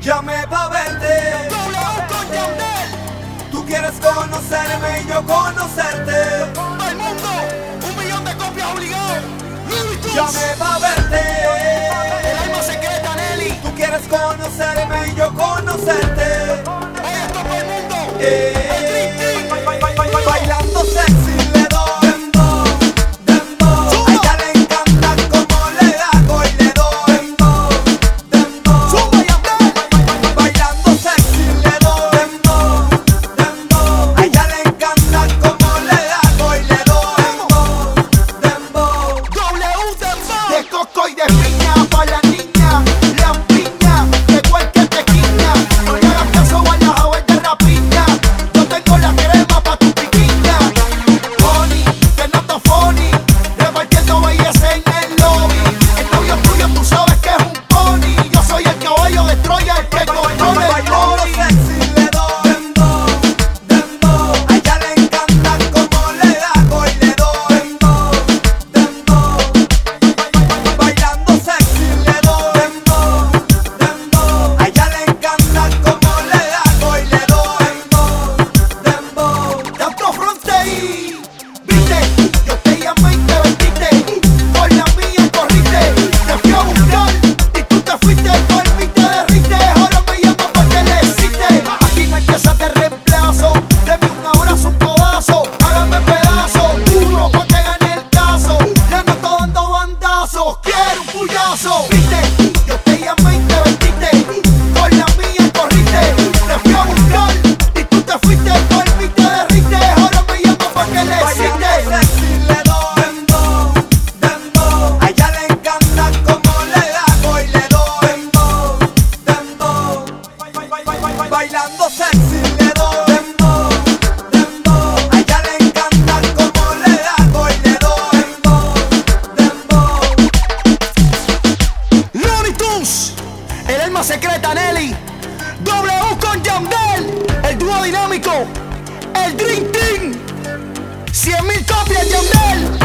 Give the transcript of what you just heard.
Llamé pa' verte. Tú quieres conocerme y yo conocerte. Al mundo, un millón de copias obligado. Llamé pa' verte. El alma secreta, Nelly. Tú quieres conocerme y yo conocerte. Oye, esto el mundo. Eh. quiero un puyazo. ¿Viste? México, el Dream Team. 100 mil copias, Yandel.